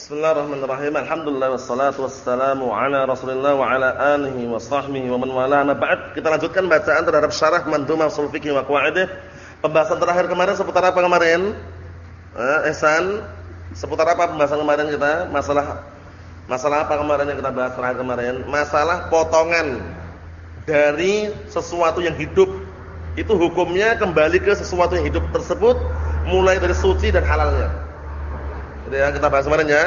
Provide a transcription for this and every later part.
Bismillahirrahmanirrahim. Alhamdulillah wassalatu wassalamu ala Rasulillah wa ala alihi wa sahbihi wa man wala. Nah, ba'd kita lanjutkan bacaan terhadap syarah Mandhumah Ushul Fiqh wa Qawaidih. Pembahasan terakhir kemarin seputar apa kemarin? Eh, Ehsan, seputar apa pembahasan kemarin kita? Masalah masalah apa kemarin yang kita bahas terakhir kemarin? Masalah potongan dari sesuatu yang hidup. Itu hukumnya kembali ke sesuatu yang hidup tersebut mulai dari suci dan halalnya. Yang kita bahas kemarin ya.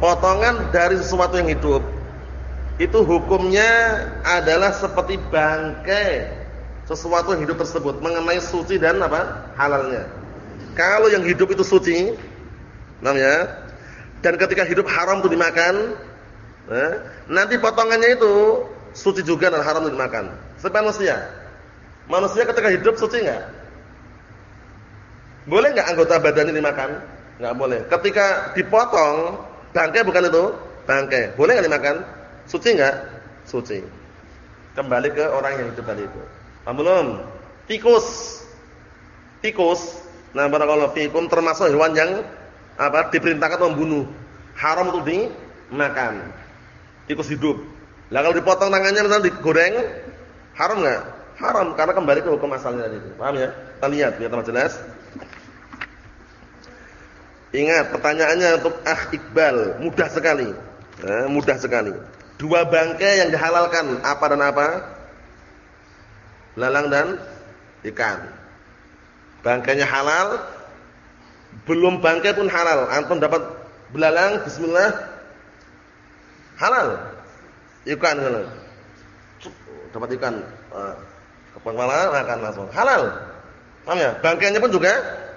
Potongan dari sesuatu yang hidup itu hukumnya adalah seperti bangkai sesuatu yang hidup tersebut mengenai suci dan apa? halalnya. Kalau yang hidup itu suci namanya dan ketika hidup haram itu dimakan, eh, nanti potongannya itu suci juga dan haram itu dimakan. Seperti manusia. Manusia ketika hidup suci enggak? Boleh enggak anggota badannya dimakan? Enggak boleh. Ketika dipotong, bangkai bukan itu? Bangkai. Boleh enggak dimakan? Suci enggak? Suci. Kembali ke orang yang hidup tadi itu. Paham belum? Tikus. Tikus. Nah, barakallahu fikum termasuk hewan yang apa? diperintahkan membunuh. Haram untuk dimakan. Tikus hidup. Lah kalau dipotong tangannya misalnya digoreng, haram enggak? Haram karena kembali ke hukum asalnya tadi itu. Paham ya? Kita lihat biar tambah jelas. Ingat pertanyaannya untuk Ah Iqbal, mudah sekali. Eh, mudah sekali. Dua bangkai yang dihalalkan apa dan apa? Lalang dan ikan. Bangkainya halal, belum bangkai pun halal. Antum dapat belalang, bismillah. Halal. Ikan halal. Dapat ikan uh, kepala makan langsung. Halal. Paham ya? Bangkainya pun juga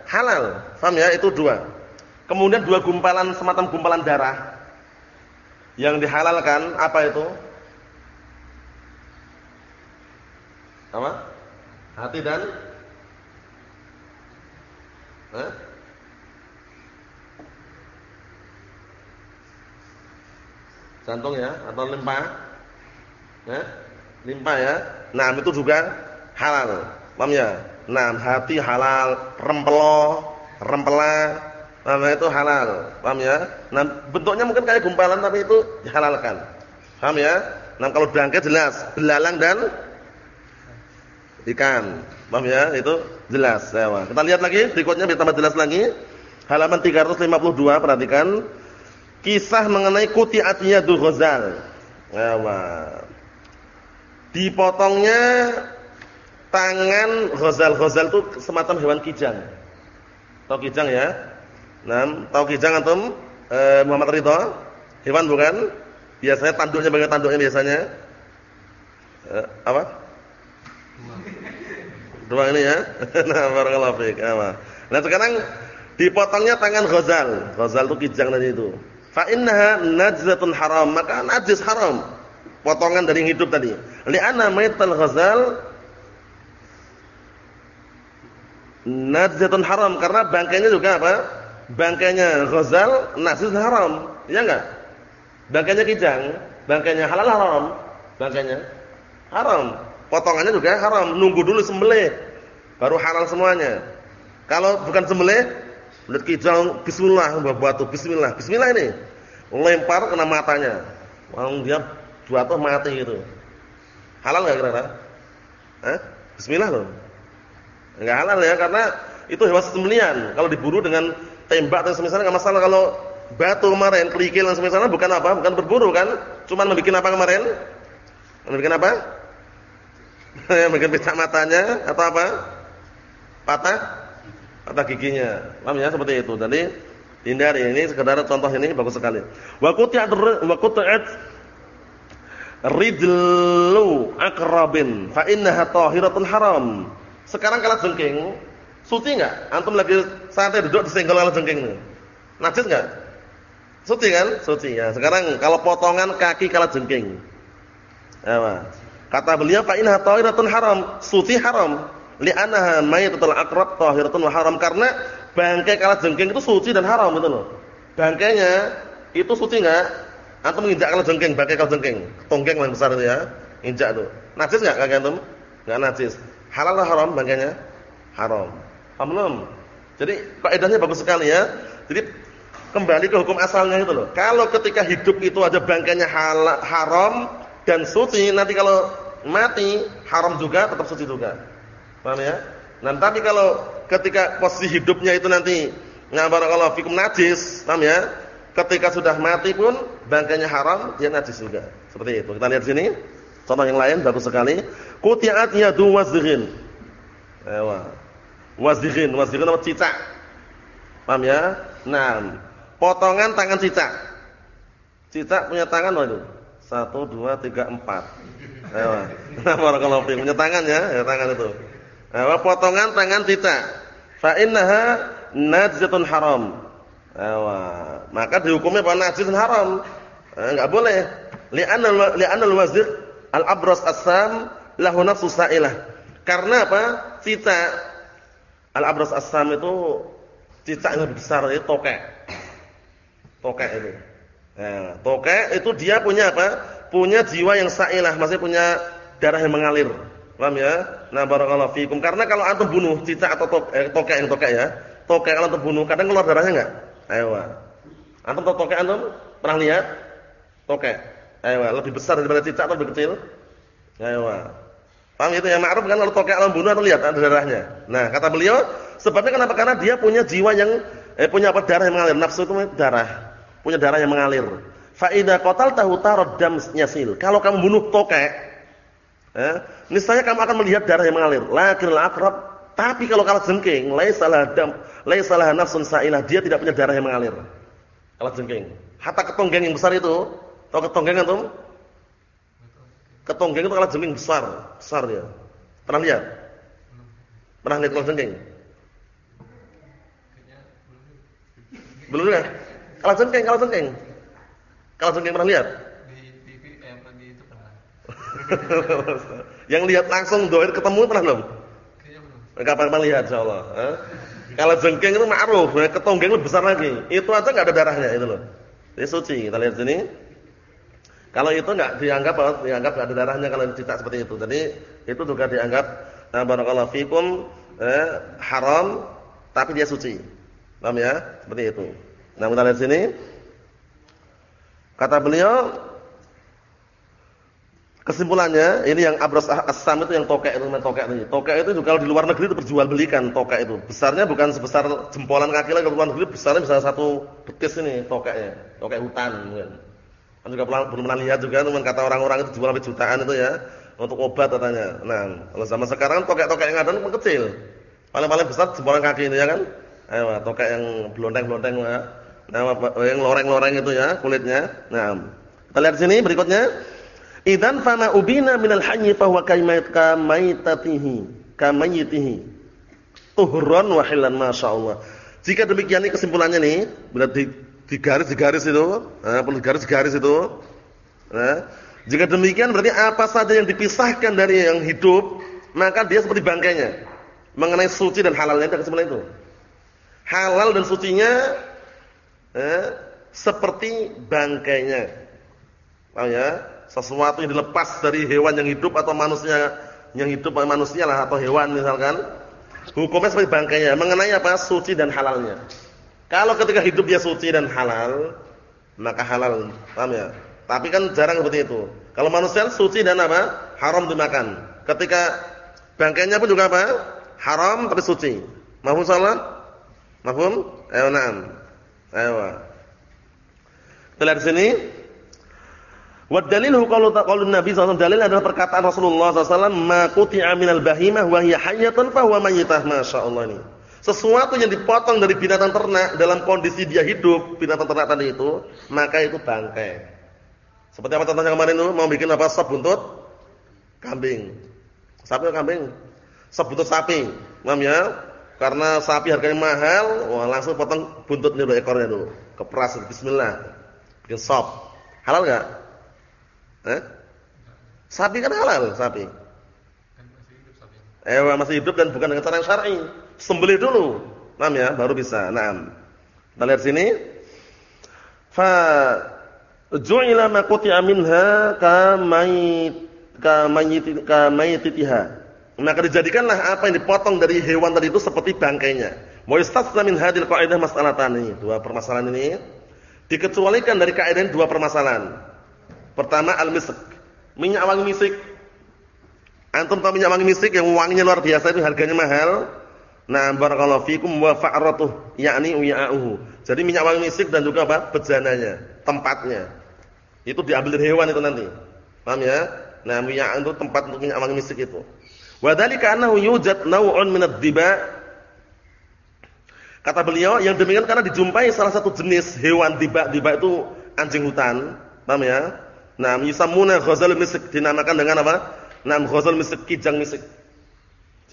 halal. Paham ya? Itu dua. Kemudian dua gumpalan semacam gumpalan darah yang dihalalkan apa itu? Apa? Hati dan eh? Jantung ya atau limpa? Eh? Limpa ya. Nah, itu juga halal. Paham ya? Nah, hati halal, rempelo, rempela Nah, itu halal. Paham ya? Nah, bentuknya mungkin kayak gumpalan tapi itu dihalalkan. Paham ya? Nah, kalau bangkai jelas, belalang dan ikan. Paham ya? Itu jelas. Ya, kita lihat lagi berikutnya biar tambah jelas lagi. Halaman 352 perhatikan kisah mengenai kuti'atnya. Ya, Dipotongnya tangan Ghazal. Ghazal itu semacam hewan kijang. Tahu kijang ya? Nah, tahu kijang antum? Eh, Muhammad Ridha? Hewan bukan? Biasanya tanduknya bagaimana tanduknya biasanya? Eh, apa? Dua ini ya. nah, barakallahu fiik. Nah, sekarang dipotongnya tangan ghazal. Ghazal itu kijang tadi itu. Fa innaha najzatun haram, maka najis haram. Potongan dari hidup tadi. Li'anna maital ghazal najzatun haram karena bangkainya juga apa? Bangkainya ghazal najis haram, ya enggak? Bangkainya kijang, bangkainya halal haram, bangkainya haram. Potongannya juga haram, nunggu dulu sembelih baru halal semuanya. Kalau bukan sembelih, lihat kijang bismillah batu bismillah. Bismillah ini lempar kena matanya. Wong dia jatuh mati gitu. Halal enggak kira-kira? Eh? Bismillah loh. Enggak halal ya karena itu hewan sembelihan. Kalau diburu dengan tembak dan semisalnya enggak masalah kalau batu kemarin kerikil dan semisalnya bukan apa? Bukan berburu kan? Cuman membuat apa kemarin? Membuat apa? membuat pecah matanya atau apa? Patah? Patah giginya. Paham ya seperti itu. Jadi hindari ini sekedar contoh ini bagus sekali. Wa quti'at ridlu akrabin fa innaha tahiratun haram. Sekarang kalau jengking Suci enggak? Antum lagi santai duduk disenggol oleh jengking. Najis enggak? Suci kan? Suci ya. Sekarang kalau potongan kaki kala jengking. Ya, Kata beliau fa inna tahiratun haram. Suci haram. Li'annaha maytatul aqrab tahiratun wa haram karena bangkai kala jengking itu suci dan haram gitu loh. Bangkainya itu suci enggak? Antum menginjak kala jengking, bangkai kala jengking. Tonggeng yang besar itu ya. Injak tuh. Najis enggak kaki antum? Enggak najis. Halal atau haram bangkainya? Haram. Paham Jadi kaidahnya bagus sekali ya. Jadi kembali ke hukum asalnya itu loh. Kalau ketika hidup itu aja bangkainya haram dan suci, nanti kalau mati haram juga tetap suci juga. Paham ya? Nah, tapi kalau ketika posisi hidupnya itu nanti ngabarakallahu fikum najis, paham ya? Ketika sudah mati pun bangkainya haram, dia najis juga. Seperti itu. Kita lihat sini. Contoh yang lain bagus sekali. Quti'at yadu wazghin. Ewa. Wazghin, wazghin apa cicak. Paham ya? Nah, potongan tangan cicak. Cicak punya tangan waduh. Satu, dua, tiga, empat. Ewa. Nah, barakallahu fikum. Punya tangan ya, ya tangan itu. Ewa, potongan tangan cicak. Fa innaha najzatun haram. Ewa. Maka dihukumnya bahwa najis haram. Enggak eh, boleh. Li'anna li'anna al-wazir Al-abras as-sam lahu nafsu sa'ilah. Karena apa? Cicak al-abras as-sam itu cicak yang lebih besar itu tokek. Tokek itu. Nah, tokek itu dia punya apa? Punya jiwa yang sa'ilah, maksudnya punya darah yang mengalir. Paham ya? Nah, barakallahu fikum. Karena kalau antum bunuh cicak atau tokek, eh, tokek yang tokek ya, tokek kalau antum bunuh kadang keluar darahnya enggak? Ayo. Antum tahu tokek antum? Pernah lihat? Tokek. Ayo, lebih besar daripada cicak atau lebih kecil? Ayo. Paham itu yang ma'ruf kan kalau tokek alam bunuh atau lihat ada darahnya. Nah, kata beliau, sebabnya kenapa? Karena dia punya jiwa yang eh punya apa darah yang mengalir. Nafsu itu darah. Punya darah yang mengalir. Fa idza qataltahu tarad dam yasil. Kalau kamu bunuh tokek, eh, niscaya kamu akan melihat darah yang mengalir. Lakinul aqrab, tapi kalau kalau jengking, laisalah dam, laisalah nafsun sa'ilah, dia tidak punya darah yang mengalir. Kalau jengking. Hatta ketonggeng yang besar itu, Tahu ketonggeng antum? Ketonggeng itu kalau jengking besar, besar dia. Pernah lihat? Pernah lihat kalau jengking? Belum lihat? Kalau jengking, kalau jengking. Kalau jengking pernah lihat? Di TV eh di itu pernah. Yang lihat langsung doain ketemu pernah belum? Kapan pernah lihat insyaallah, eh? Kalau jengking itu ma'ruf, ketonggeng lebih besar lagi. Itu aja enggak ada darahnya itu loh. Ini suci. Kita lihat sini. Kalau itu enggak dianggap dianggap enggak ada darahnya kalau dicicak seperti itu. Jadi itu juga dianggap nah barakallahu fikum eh, haram tapi dia suci. Paham ya? Seperti itu. Nah, kita lihat sini. Kata beliau kesimpulannya ini yang abras asam itu yang tokek itu tokek ini. Tokek itu juga kalau di luar negeri itu belikan tokek itu. Besarnya bukan sebesar jempolan kaki lagi, kalau luar negeri besarnya bisa satu betis ini tokeknya. Tokek hutan mungkin. Kan juga belum pernah lihat juga teman kata orang-orang itu jual sampai jutaan itu ya untuk obat katanya. Nah, kalau zaman sekarang kan tokek-tokek yang ada itu kecil. Paling-paling besar jempolan kaki ini ya kan. Ayo, tokek yang blonteng-blonteng ya. Nah, yang loreng-loreng itu ya kulitnya. Nah, kita lihat sini berikutnya. Idan fana ubina minal hayyi fa huwa kamaitatihi, kamayitihi. Tuhran wa hilan masyaallah. Jika demikian ini kesimpulannya nih, berarti di garis-garis garis itu, nah, perlu garis-garis itu. Nah, jika demikian berarti apa saja yang dipisahkan dari yang hidup, maka dia seperti bangkainya. Mengenai suci dan halalnya ada kesimpulan itu. Halal dan sucinya eh, seperti bangkainya. Paham ya? Sesuatu yang dilepas dari hewan yang hidup atau manusia yang hidup manusia lah atau hewan misalkan. Hukumnya seperti bangkainya. Mengenai apa? Suci dan halalnya. Kalau ketika hidup dia suci dan halal, maka halal. Paham ya? Tapi kan jarang seperti itu. Kalau manusia suci dan apa? Haram dimakan. Ketika bangkainya pun juga apa? Haram tapi suci. Mahfum salat? Mahfum? Ayo na'am. Ayo. Kita lihat sini. Wa dalilhu qaulun Nabi sallallahu dalil adalah perkataan Rasulullah sallallahu alaihi wasallam ma quti'a minal bahimah wa hiya hayyatun fa huwa mayyitah ini. Sesuatu yang dipotong dari binatang ternak dalam kondisi dia hidup, binatang ternak tadi itu, maka itu bangkai. Seperti apa contohnya kemarin itu mau bikin apa sop buntut kambing. Sapi kambing? Sop buntut sapi. Paham ya? Karena sapi harganya mahal, wah langsung potong buntut dulu ekornya dulu. Keperas bismillah. Bikin sop. Halal enggak? Eh? Sapi kan halal, sapi. Kan masih hidup sapi. Eh, masih hidup dan bukan dengan cara yang syar'i sembelih dulu. Paham ya? Baru bisa. Naam. Kita lihat sini. Fa ju'ila ma quti'a minha ka mayit ka mayit ka mayititiha. Maka dijadikanlah apa yang dipotong dari hewan tadi itu seperti bangkainya. Wa istasna min hadil qa'idah mas'alatani. Dua permasalahan ini Dikecualikan dari kaidah dua permasalahan. Pertama al-misk. Minyak wangi misik. Antum tahu minyak wangi misik yang wanginya luar biasa itu harganya mahal. Nah, barakallahu fikum wa fa'ratuh yakni uya'uhu. Jadi minyak wangi misik dan juga apa? bejananya, tempatnya. Itu diambil dari hewan itu nanti. Paham ya? Nah, minyak itu tempat untuk minyak wangi misik itu. Wa dzalika annahu yujad naw'un min ad-diba. Kata beliau, yang demikian karena dijumpai salah satu jenis hewan diba. Diba itu anjing hutan. Paham ya? Nah, yusammuna ghazal misik dinamakan dengan apa? Nah, ghazal misik kijang misik.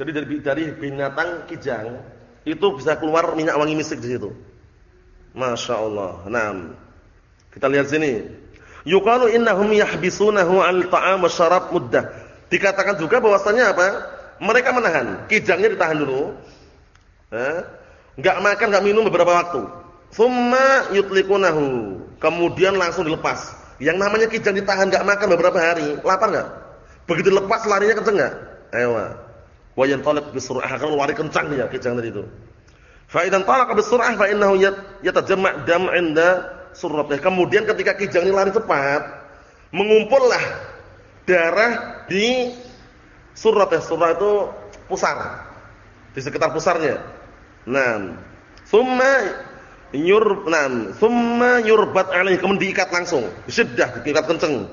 Jadi dari dari binatang kijang itu bisa keluar minyak wangi misik di situ. Masya Allah. Nah, kita lihat sini. Yuqalu innahum yahbisunahu al ta'am syarab muddah. Dikatakan juga bahwasanya apa? Mereka menahan, kijangnya ditahan dulu. Eh? Enggak makan, enggak minum beberapa waktu. Tsumma yutlikunahu. Kemudian langsung dilepas. Yang namanya kijang ditahan enggak makan beberapa hari, lapar enggak? Begitu lepas larinya kenceng enggak? Ayo. Wa yantalaq bisur'ah, kan lari kencang dia kijang tadi itu. Fa idan talaqa bisur'ah fa innahu yatajamma' dam 'inda surratih. Kemudian ketika kijang ini lari cepat, mengumpullah darah di surratih. Surah itu pusar. Di sekitar pusarnya. Nah, summa yur nam, summa yurbat alaihi kemudian diikat langsung. Syiddah diikat kenceng.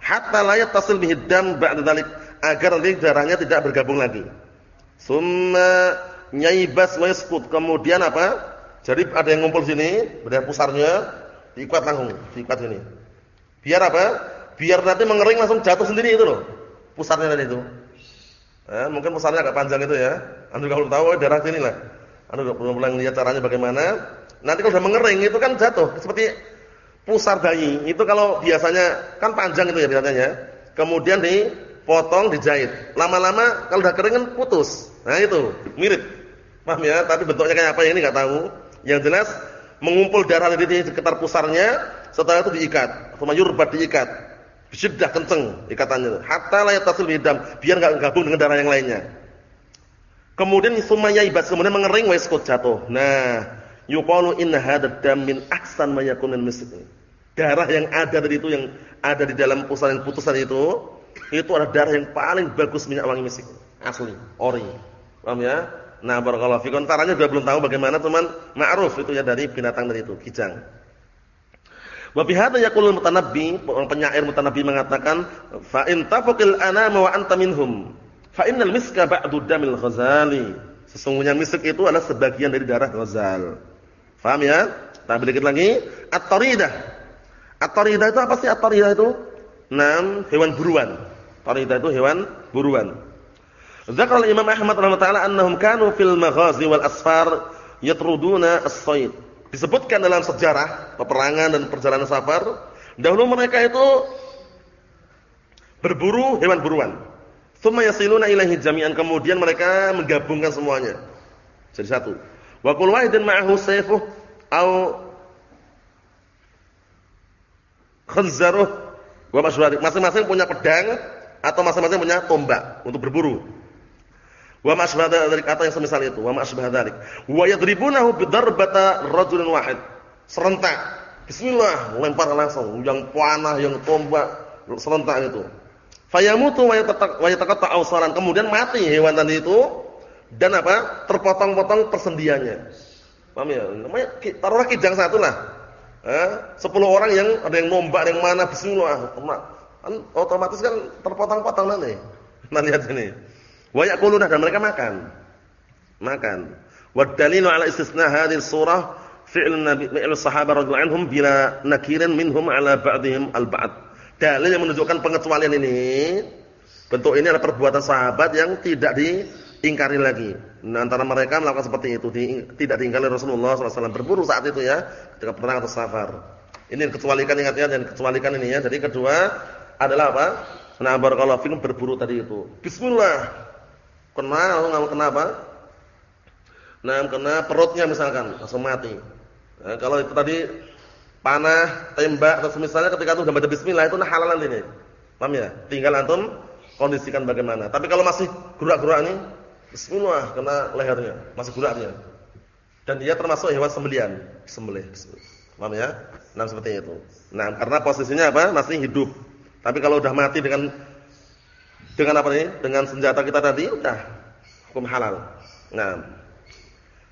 Hatta la yattasil bihi dam ba'da dzalik agar nanti darahnya tidak bergabung lagi. Summa nyaibas wa yaskut. Kemudian apa? Jadi ada yang ngumpul sini, berada pusarnya, diikat langsung, diikat sini. Biar apa? Biar nanti mengering langsung jatuh sendiri itu loh. Pusarnya tadi itu. Eh, mungkin pusarnya agak panjang itu ya. Anda kalau tahu oh, darah sini lah. Anda belum pernah lihat caranya bagaimana. Nanti kalau sudah mengering itu kan jatuh seperti pusar bayi. Itu kalau biasanya kan panjang itu ya biasanya. Kemudian dipotong, dijahit. Lama-lama kalau sudah kering kan putus. Nah itu, mirip. Paham ya? Tapi bentuknya kayak apa yang ini enggak tahu. Yang jelas mengumpul darah di sekitar pusarnya, setelah itu diikat. Kemudian yurbat diikat. Syiddah kenceng ikatannya. Hatta la yatasil bidam, biar enggak gabung dengan darah yang lainnya. Kemudian sumaya ibas, kemudian mengering wa jatuh. Nah, yuqalu inna hadzal dam min ahsan ma yakun min Darah yang ada dari itu yang ada di dalam pusaran putusan itu, itu adalah darah yang paling bagus minyak wangi misik. Asli, ori. Paham ya? Nah, barakallahu fikum. Caranya juga belum tahu bagaimana, teman. Ma'ruf itu ya dari binatang dari itu, kijang. Wa bi hadza yaqulul mutanabbi, penyair mutanabbi mengatakan, fa in tafaqil anama wa anta minhum, fa innal miska ba'du damil ghazali. Sesungguhnya misik itu adalah sebagian dari darah ghazal. Paham ya? Tambah dikit lagi, at-taridah. At-taridah itu apa sih at-taridah itu? Nam, hewan buruan. Taridah itu hewan buruan. Zakar Imam Ahmad rahimahullah taala annahum kanu fil maghazi wal asfar yatruduna as-sayd disebutkan dalam sejarah peperangan dan perjalanan safar, dahulu mereka itu berburu hewan buruan. Tsumma yasiluna ilaihi jami'an, kemudian mereka menggabungkan semuanya. Jadi satu. Wa kullu wahidin ma'ahu sayfuh au khanzaruh wa Masing-masing punya pedang atau masing-masing punya tombak untuk berburu. Wa ma asbah dzalik atau yang semisal itu, wa ma asbah dzalik. Wa yadribunahu bidarbata rajulin wahid. Serentak. Bismillah, lempar langsung yang panah, yang tombak, serentak itu. Fayamutu wa yataqatta awsalan. Kemudian mati hewan tadi itu dan apa? Terpotong-potong persendiannya. Paham ya? Namanya taruhlah kijang satu lah. Eh, 10 orang yang ada yang nombak, ada yang mana bismillah. Kan otomatis kan terpotong-potong nanti. Nah lihat sini. Wa yaquluna dan mereka makan. Makan. Wa dalilu ala istisna hadhihi surah fi'l nabi fi'l sahabat radhiyallahu anhum bila nakirin minhum ala ba'dihim al-ba'd. Dalil yang menunjukkan pengecualian ini bentuk ini adalah perbuatan sahabat yang tidak diingkari lagi. Nah, antara mereka melakukan seperti itu di, tidak diingkari Rasulullah SAW berburu saat itu ya ketika perang atau safar. Ini kecualikan ingat ya dan kecualikan ini ya. Jadi kedua adalah apa? Nah, barakallahu fikum berburu tadi itu. Bismillah Kena atau kena apa? Nah, kena perutnya misalkan, langsung mati. Nah, kalau itu tadi panah, tembak atau misalnya ketika itu sudah baca bismillah itu nah halal nih. Paham ya? Tinggal antum kondisikan bagaimana. Tapi kalau masih gerak-gerak ini bismillah kena lehernya, masih geraknya. Dan dia termasuk hewan sembelian, sembelih. Paham ya? Nah, seperti itu. Nah, karena posisinya apa? Masih hidup. Tapi kalau udah mati dengan dengan apa nih? Dengan senjata kita tadi udah hukum halal. Nah,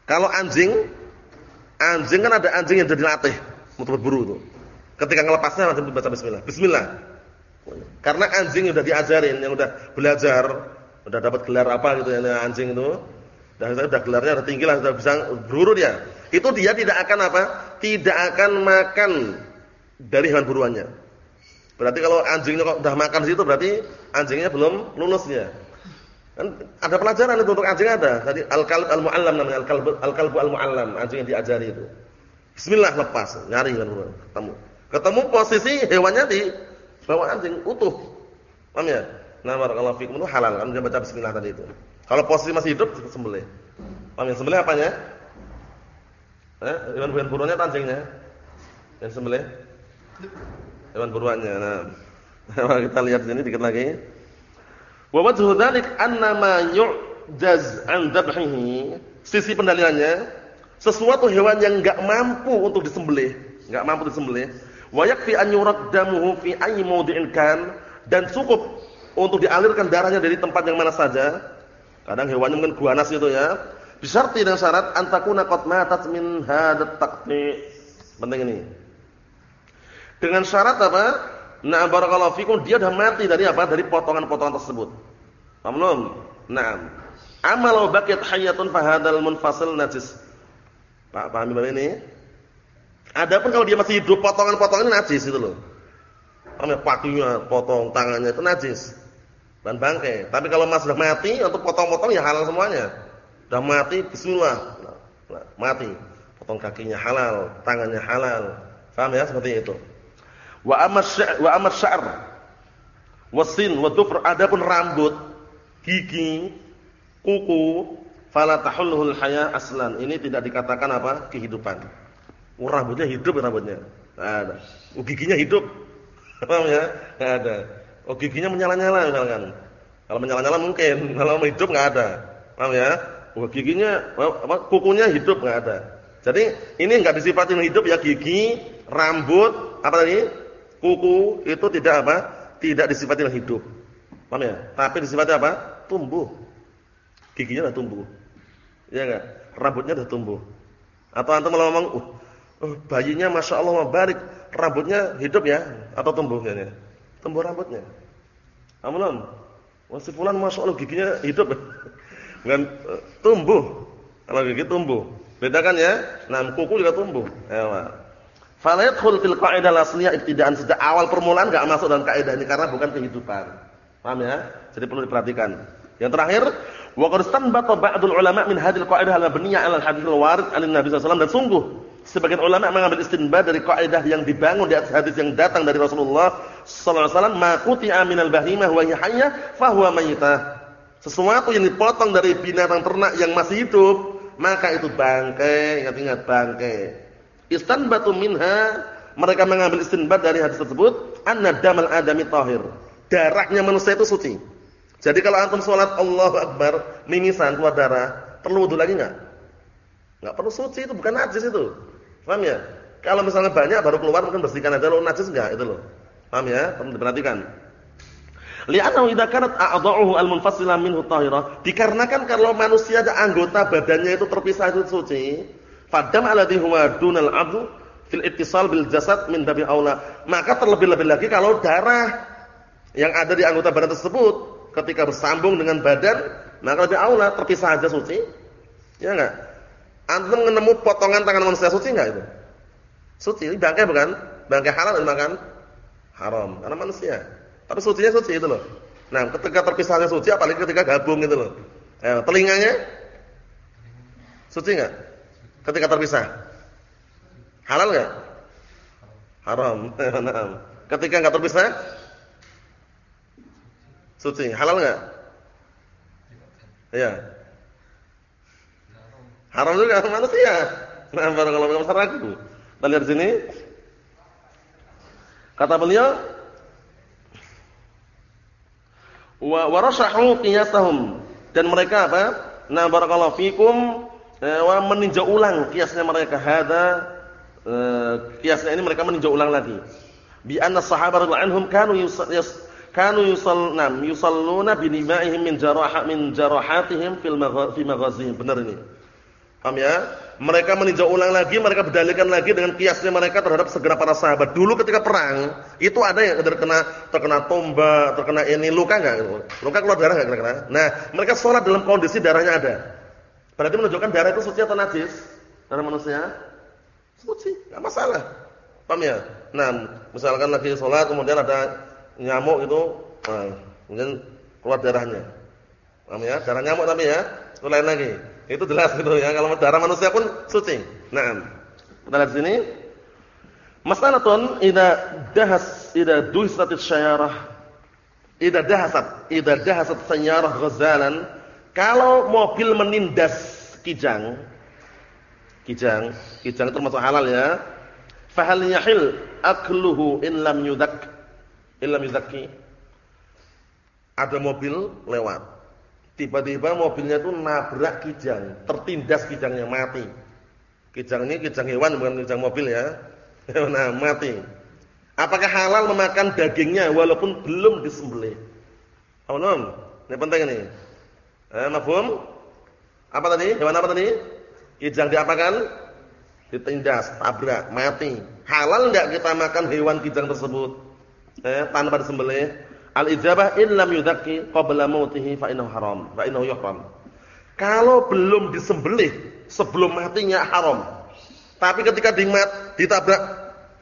kalau anjing anjing kan ada anjing yang jadi latih untuk berburu itu. Ketika ngelepasnya langsung baca bismillah. Bismillah. Karena anjing udah diajarin, yang udah belajar, udah dapat gelar apa gitu ya anjing itu. Dan udah gelarnya udah tinggi lah, sudah bisa berburu dia. Itu dia tidak akan apa? Tidak akan makan dari hewan buruannya. Berarti kalau anjingnya kok udah makan situ berarti anjingnya belum lulus dia. Kan ada pelajaran itu untuk anjing ada. Tadi al-kalb al-muallam namanya al-kalb al-kalbu al-muallam, anjing yang diajari itu. Bismillah lepas, nyari kan ketemu. Ketemu posisi hewannya di bawah anjing utuh. Paham ya? Nah, barakallahu fikum itu halal kan baca bismillah tadi itu. Kalau posisi masih hidup sembelih. Paham ya? Sembelih apanya? Eh, hewan-hewan buruannya anjingnya. Yang sembelih hewan buruannya. Nah, kita lihat sini dikit lagi. Wa wajhu dzalik anna ma yu'jaz an dhabhihi. Sisi pendalilannya sesuatu hewan yang enggak mampu untuk disembelih, enggak mampu disembelih, wa yakfi an yuraddamuhu fi ayyi mawdi'in kan dan cukup untuk dialirkan darahnya dari tempat yang mana saja. Kadang hewannya mungkin guanas itu ya. Bisyarti dengan syarat antakuna qad matat min hadat taqti. Penting ini. Dengan syarat apa? Nah, barakallahu fikum dia sudah mati dari apa? Dari potongan-potongan tersebut. Paham belum? Naam. Amal baqiyat hayatun fahadal munfasil najis. Pak, paham ini? Adapun kalau dia masih hidup potongan-potongan najis itu loh. Paham ya? Potong tangannya itu najis. Dan bangkai. Tapi kalau masih sudah mati untuk potong-potong ya halal semuanya. Sudah mati bismillah. Nah, mati. Potong kakinya halal, tangannya halal. Paham ya seperti itu. Wa amas wa amas sya'r wasin wa dhufr adapun rambut, gigi, kuku, fala tahulluhul haya aslan. Ini tidak dikatakan apa? kehidupan. Oh, rambutnya hidup rambutnya. Ada. Oh, giginya hidup. Paham ya? Ada. Oh, giginya menyala-nyala misalkan. Kalau menyala-nyala mungkin, kalau hidup enggak ada. Paham ya? Oh, giginya apa kukunya hidup enggak ada. Jadi ini enggak disifatin hidup ya gigi, rambut, apa tadi? kuku itu tidak apa? Tidak disifati hidup. Paham ya? Tapi disifati apa? Tumbuh. Giginya sudah tumbuh. Iya enggak? Rambutnya sudah tumbuh. Atau antum malah ngomong, "Uh, uh bayinya Masya Allah barik, rambutnya hidup ya atau tumbuh ya?" Tumbuh rambutnya. Amalum. Wah, si fulan Masya Allah giginya hidup. Bukan uh, tumbuh. Kalau gigi tumbuh. Bedakan ya? Nah, kuku juga tumbuh. Ya, Fala yadkhul fil qaidah al-asliyah ibtidaan sejak awal permulaan enggak masuk dalam kaidah ini karena bukan kehidupan. Paham ya? Jadi perlu diperhatikan. Yang terakhir, wa qad istanbata ba'dul ulama min hadhil qaidah al-mabniyah 'ala al-hadits al-warid 'an Nabi sallallahu dan sungguh sebagian ulama mengambil istinbat dari kaidah yang dibangun di atas hadis yang datang dari Rasulullah sallallahu alaihi wasallam, "Ma quti'a minal bahimah wa hiya hayyah fa huwa mayyitah." Sesuatu yang dipotong dari binatang ternak yang masih hidup, maka itu bangkai, ingat-ingat bangkai. Istanbatu minha mereka mengambil istinbat dari hadis tersebut anna damal adami tahir. Darahnya manusia itu suci. Jadi kalau antum salat Allahu akbar, mimisan keluar darah, perlu wudu lagi enggak? Enggak perlu suci itu bukan najis itu. Paham ya? Kalau misalnya banyak baru keluar mungkin bersihkan aja lo najis enggak itu loh. Paham ya? Perlu diperhatikan. Li'annahu idza kanat a'dha'uhu al-munfasila minhu tahira. Dikarenakan kalau manusia ada anggota badannya itu terpisah itu suci, Fadam alladhi huwa dunal adhu fil ittisal bil jasad min babi aula. Maka terlebih-lebih lagi kalau darah yang ada di anggota badan tersebut ketika bersambung dengan badan, maka lebih aula terpisah aja suci. Ya enggak? Antum menemu potongan tangan manusia suci enggak itu? Suci, bangkai bukan? Bangkai halal dimakan? Haram karena manusia. Tapi sucinya suci itu loh. Nah, ketika terpisahnya suci apalagi ketika gabung itu loh. Eh, telinganya suci enggak? ketika terpisah? Halal enggak? Haram. ketika enggak terpisah? Suci. Halal enggak? Iya. Haram juga manusia. Nah, barakallahu fikum ragu. Kita lihat sini. Kata beliau, wa warasahu qiyasahum dan mereka apa? Nah, barakallahu fikum Eh, wa meninjau ulang kiasnya mereka hada eh, kiasnya ini mereka meninjau ulang lagi. Bi anna sahabat anhum kanu kanu yusalluna yusalluna bi nimaihim min jaraha min jarahatihim fil fi maghazihim. Benar ini. Paham ya? Mereka meninjau ulang lagi, mereka berdalilkan lagi dengan kiasnya mereka terhadap segera para sahabat. Dulu ketika perang, itu ada yang terkena terkena tombak, terkena ini luka enggak. Luka keluar darah enggak kira-kira? Nah, mereka sholat dalam kondisi darahnya ada. Berarti menunjukkan darah itu suci atau najis? Darah manusia suci, enggak masalah. Paham ya? Nah, misalkan lagi sholat kemudian ada nyamuk itu, nah, kemudian keluar darahnya. Paham ya? Darah nyamuk tapi ya, itu lain lagi. Itu jelas gitu ya. Kalau darah manusia pun suci. Nah, kita lihat sini. Masalatun idza dahas idza duhisatis syayarah idza dahasat idza dahasat sayyarah ghazalan kalau mobil menindas kijang kijang kijang termasuk halal ya fahal yahil akluhu in lam yudak in lam yudakki ada mobil lewat Tiba-tiba mobilnya itu nabrak kijang, tertindas kijangnya mati. Kijang ini kijang hewan bukan kijang mobil ya. Nah, mati. Apakah halal memakan dagingnya walaupun belum disembelih? Oh, belum? Ini penting ini. Eh, mafhum? Apa tadi? Hewan apa tadi? Kijang diapakan? Ditindas, tabrak, mati. Halal enggak kita makan hewan kijang tersebut? Eh, tanpa disembelih? Al-ijabah in lam yudhakki qabla mautihi fa innahu haram, fa innahu yuhram. Kalau belum disembelih sebelum matinya haram. Tapi ketika dimat, ditabrak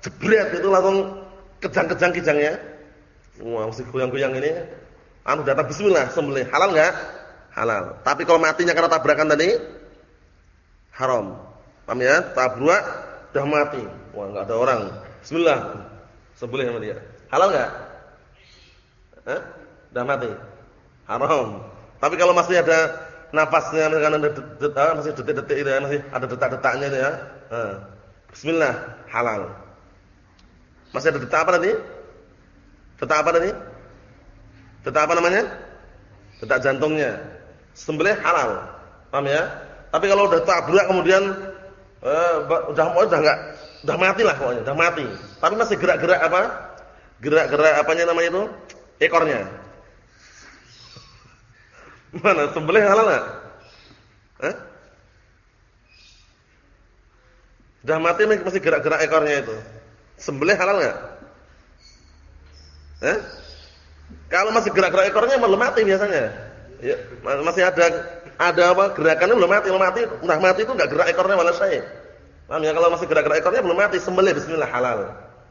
jebret itu langsung kejang-kejang kijangnya. Wah, mesti goyang-goyang ini. Anu datang bismillah sembelih. Halal enggak? Halal. Tapi kalau matinya karena tabrakan tadi haram. Paham ya? Tabrak sudah mati. Wah, enggak ada orang. Bismillah. Sembelih sama dia. Halal enggak? Eh? Sudah mati. Haram. Tapi kalau masih ada nafasnya misalkan ada detak, ah, masih detik-detik itu ya, masih ada detak-detaknya itu ya. Bismillah, halal. Masih ada detak apa tadi? Detak apa tadi? Detak apa namanya? Detak jantungnya. Sembelih halal. Paham ya? Tapi kalau udah tabrak kemudian eh, udah mau udah enggak udah mati lah pokoknya, udah mati. Tapi masih gerak-gerak apa? Gerak-gerak apanya namanya itu? Ekornya. Mana sembelih halal enggak? Eh? Sudah mati masih gerak-gerak ekornya itu. Sembelih halal enggak? Eh? Kalau masih gerak-gerak ekornya belum mati biasanya. Ya, masih ada ada apa gerakannya belum mati, belum mati, udah mati itu enggak gerak ekornya malah saya. Paham ya? Kalau masih gerak-gerak ekornya belum mati, sembelih bismillah halal.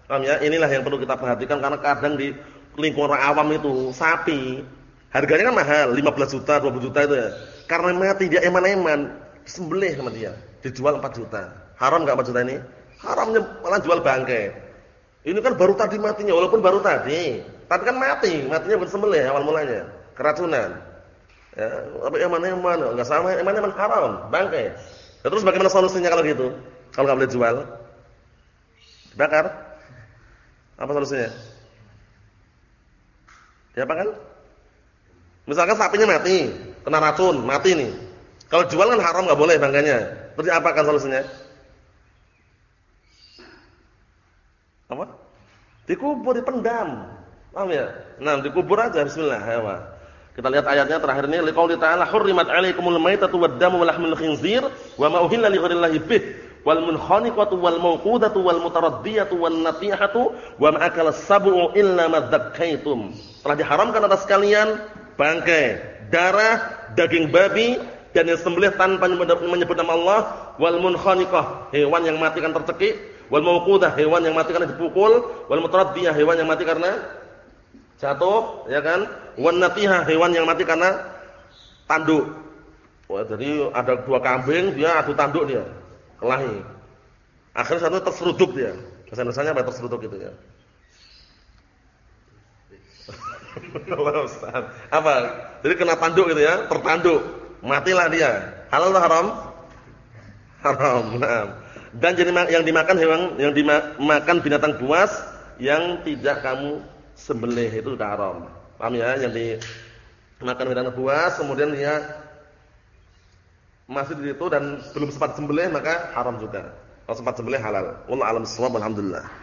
Paham ya? Inilah yang perlu kita perhatikan karena kadang di lingkungan awam itu sapi. Harganya kan mahal 15 juta 20 juta itu ya. Karena mati dia eman-eman sembelih sama dia. Dijual 4 juta. Haram enggak 4 juta ini? Haramnya malah jual bangkai. Ini kan baru tadi matinya walaupun baru tadi. Tapi kan mati matinya bukan sembelih awal mulanya. Keracunan. Ya tapi eman-eman enggak sama eman-eman haram bangkai. Ya, terus bagaimana solusinya kalau gitu? Kalau enggak boleh jual? Dibakar? Apa solusinya kan? Misalkan sapinya mati, kena racun, mati nih. Kalau jual kan haram nggak boleh bangkanya. Terus kan solusinya? Apa? Dikubur, dipendam. Paham ya? Nah, dikubur aja bismillah, ya, Kita lihat ayatnya terakhir ini liqauli ta'ala hurrimat 'alaikumul maitatu wad-damu wa lahmul khinzir wa ma uhilla li ghairillahi bih wal munkhaniqatu wal mawqudatu wal mutaraddiyatu wan natihatu wa ma akala sab'u illa ma dzakkaitum. Telah diharamkan atas kalian bangkai, darah, daging babi dan yang sembelih tanpa menyebut nama Allah wal munkhaniqah, hewan yang mati kan tercekik, wal mawqudah, hewan yang mati karena dipukul, wal mutaraddiyah, hewan yang mati karena jatuh, ya kan? Wan natihah, hewan yang mati karena tanduk. Wah, jadi ada dua kambing, dia adu tanduk dia kelahi. Akhirnya satu terseruduk dia. Indonesia apa terseruduk gitu ya. Apa? Jadi kena tanduk gitu ya, tertanduk. Matilah dia. Halal atau haram? Haram. Nah. Dan jadi yang dimakan hewan yang dimakan binatang buas yang tidak kamu sembelih itu sudah haram. Paham ya? Yang dimakan binatang buas kemudian dia masih di situ dan belum sempat sembelih maka haram juga. Kalau sempat sembelih halal. Wallahu a'lam bissawab. Alhamdulillah.